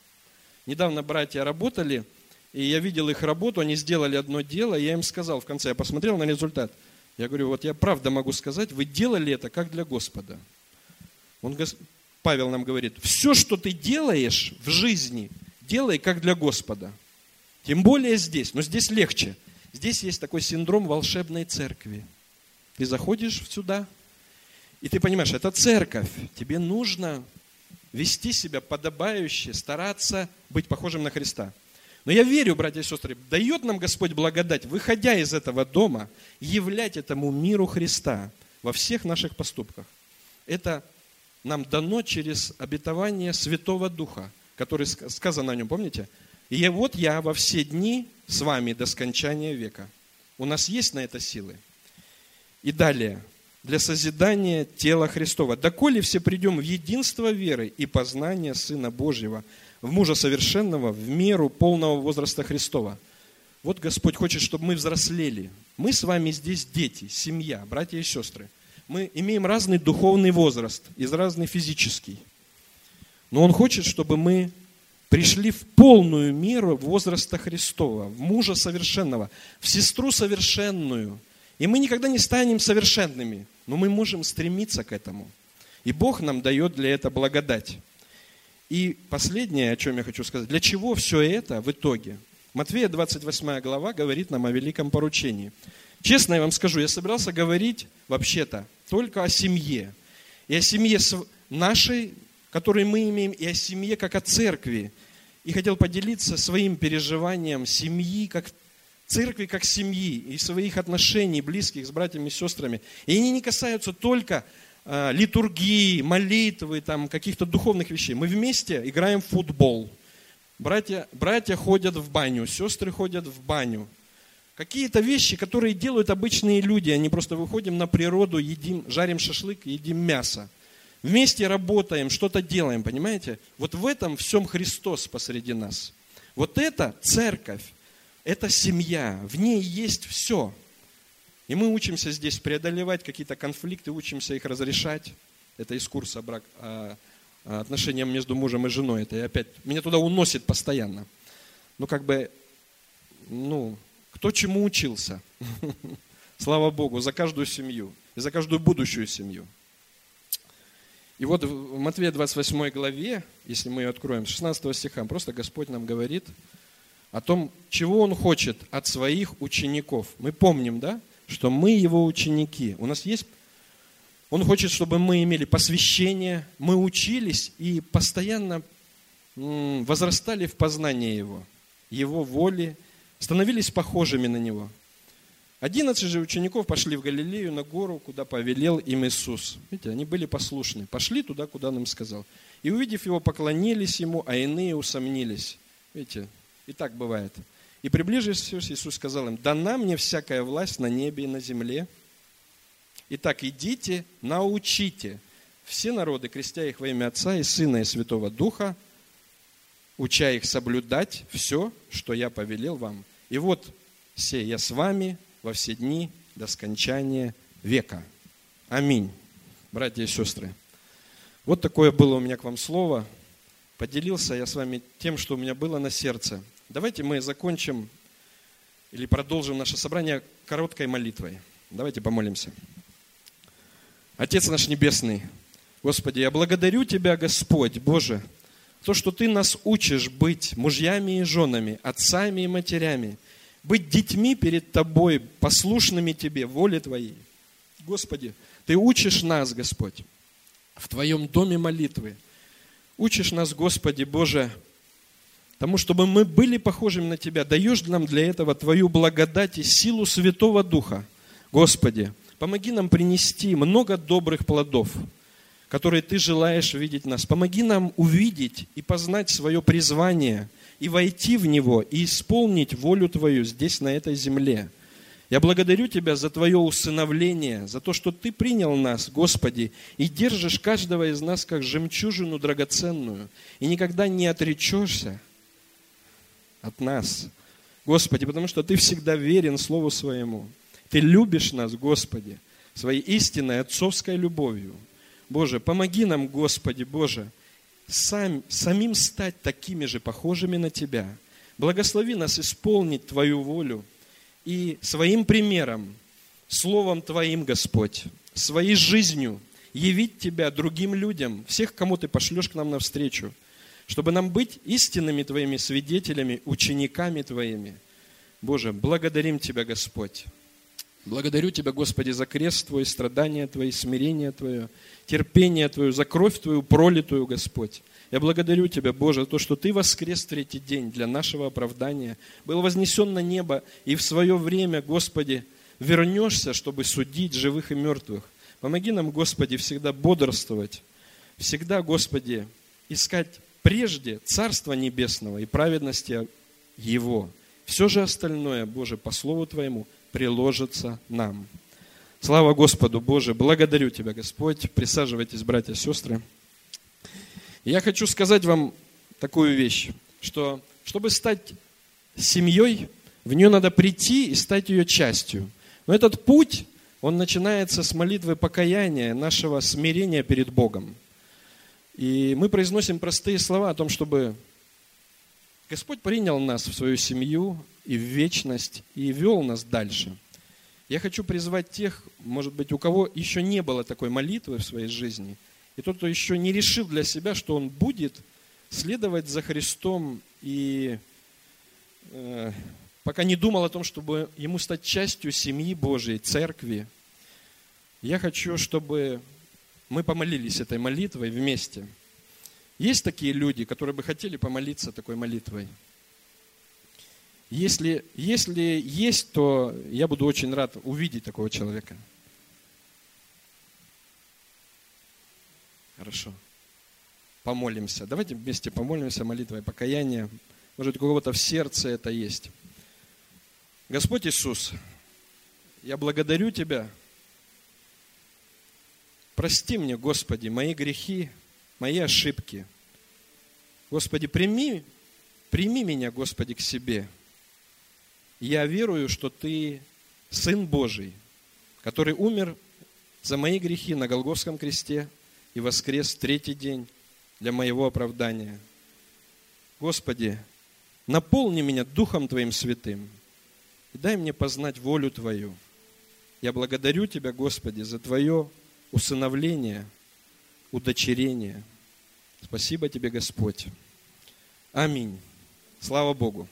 Недавно братья работали, и я видел их работу, они сделали одно дело, и я им сказал в конце, я посмотрел на результат. Я говорю, вот я правда могу сказать, вы делали это как для Господа. Он Павел нам говорит, все, что ты делаешь в жизни, делай как для Господа. Тем более здесь, но здесь легче. Здесь есть такой синдром волшебной церкви. Ты заходишь сюда, и ты понимаешь, это церковь. Тебе нужно вести себя подобающе, стараться быть похожим на Христа. Но я верю, братья и сестры, дает нам Господь благодать, выходя из этого дома, являть этому миру Христа во всех наших поступках. Это нам дано через обетование Святого Духа, который сказано о нем, помните? И вот я во все дни с вами до скончания века. У нас есть на это силы. И далее, для созидания тела Христова. Доколе все придем в единство веры и познания Сына Божьего, в мужа совершенного, в меру полного возраста Христова. Вот Господь хочет, чтобы мы взрослели. Мы с вами здесь дети, семья, братья и сестры. Мы имеем разный духовный возраст, из разный физический. Но Он хочет, чтобы мы пришли в полную меру возраста Христова, в мужа совершенного, в сестру совершенную. И мы никогда не станем совершенными, но мы можем стремиться к этому. И Бог нам дает для этого благодать. И последнее, о чем я хочу сказать, для чего все это в итоге? Матвея 28 глава говорит нам о великом поручении. Честно я вам скажу, я собирался говорить вообще-то только о семье. И о семье нашей, которую мы имеем, и о семье как о церкви. И хотел поделиться своим переживанием семьи, как церкви, как семьи, и своих отношений близких с братьями и сестрами. И они не касаются только а, литургии, молитвы, там, каких-то духовных вещей. Мы вместе играем в футбол. Братья, братья ходят в баню, сестры ходят в баню. Какие-то вещи, которые делают обычные люди, они просто выходим на природу, едим, жарим шашлык, едим мясо. Вместе работаем, что-то делаем, понимаете? Вот в этом всем Христос посреди нас. Вот это церковь, это семья, в ней есть все. И мы учимся здесь преодолевать какие-то конфликты, учимся их разрешать. Это из курса брак, а, а, отношениям между мужем и женой. Это я опять, меня туда уносит постоянно. Ну, как бы, ну, кто чему учился. Слава Богу, за каждую семью и за каждую будущую семью. И вот в Матвея 28 главе, если мы ее откроем, 16 стиха, просто Господь нам говорит о том, чего Он хочет от своих учеников. Мы помним, да, что мы Его ученики. У нас есть... Он хочет, чтобы мы имели посвящение, мы учились и постоянно возрастали в познании Его, Его воли, становились похожими на Него. Одиннадцать же учеников пошли в Галилею на гору, куда повелел им Иисус. Видите, они были послушны. Пошли туда, куда он им сказал. И увидев его, поклонились ему, а иные усомнились. Видите, и так бывает. И приближившись, Иисус сказал им, дана мне всякая власть на небе и на земле. Итак, идите, научите все народы, крестя их во имя Отца и Сына и Святого Духа, уча их соблюдать все, что я повелел вам. И вот все я с вами во все дни до скончания века. Аминь. Братья и сестры, вот такое было у меня к вам слово. Поделился я с вами тем, что у меня было на сердце. Давайте мы закончим или продолжим наше собрание короткой молитвой. Давайте помолимся. Отец наш Небесный, Господи, я благодарю Тебя, Господь, Боже, то, что Ты нас учишь быть мужьями и женами, отцами и матерями – быть детьми перед Тобой, послушными Тебе, воле Твоей. Господи, Ты учишь нас, Господь, в Твоем доме молитвы. Учишь нас, Господи Боже, тому, чтобы мы были похожими на Тебя. Даешь нам для этого Твою благодать и силу Святого Духа. Господи, помоги нам принести много добрых плодов, которые Ты желаешь видеть нас. Помоги нам увидеть и познать свое призвание – и войти в него, и исполнить волю Твою здесь, на этой земле. Я благодарю Тебя за Твое усыновление, за то, что Ты принял нас, Господи, и держишь каждого из нас как жемчужину драгоценную, и никогда не отречешься от нас, Господи, потому что Ты всегда верен Слову Своему. Ты любишь нас, Господи, своей истинной отцовской любовью. Боже, помоги нам, Господи, Боже, сам, самим стать такими же похожими на Тебя. Благослови нас исполнить Твою волю и своим примером, Словом Твоим, Господь, своей жизнью явить Тебя другим людям, всех, кому Ты пошлешь к нам навстречу, чтобы нам быть истинными Твоими свидетелями, учениками Твоими. Боже, благодарим Тебя, Господь. Благодарю Тебя, Господи, за крест Твой, страдания Твои, смирение Твое, терпение Твое, за кровь Твою пролитую, Господь. Я благодарю Тебя, Боже, за то, что Ты воскрес в третий день для нашего оправдания, был вознесен на небо, и в свое время, Господи, вернешься, чтобы судить живых и мертвых. Помоги нам, Господи, всегда бодрствовать, всегда, Господи, искать прежде Царства Небесного и праведности Его. Все же остальное, Боже, по Слову Твоему – приложится нам. Слава Господу Боже, благодарю Тебя, Господь. Присаживайтесь, братья и сестры. Я хочу сказать вам такую вещь, что чтобы стать семьей, в нее надо прийти и стать ее частью. Но этот путь, он начинается с молитвы покаяния, нашего смирения перед Богом. И мы произносим простые слова о том, чтобы Господь принял нас в свою семью, и в вечность, и вел нас дальше. Я хочу призвать тех, может быть, у кого еще не было такой молитвы в своей жизни, и тот, кто еще не решил для себя, что он будет следовать за Христом и э, пока не думал о том, чтобы ему стать частью семьи Божией, церкви, я хочу, чтобы мы помолились этой молитвой вместе. Есть такие люди, которые бы хотели помолиться такой молитвой? Если, если есть, то я буду очень рад увидеть такого человека. Хорошо. Помолимся. Давайте вместе помолимся молитвой покаяния. Может, у кого-то в сердце это есть. Господь Иисус, я благодарю Тебя. Прости мне, Господи, мои грехи, мои ошибки. Господи, прими, прими меня, Господи, к себе – я верую, что ты Сын Божий, который умер за мои грехи на Голгофском кресте и воскрес третий день для моего оправдания. Господи, наполни меня Духом Твоим Святым и дай мне познать волю Твою. Я благодарю Тебя, Господи, за Твое усыновление, удочерение. Спасибо Тебе, Господь. Аминь. Слава Богу.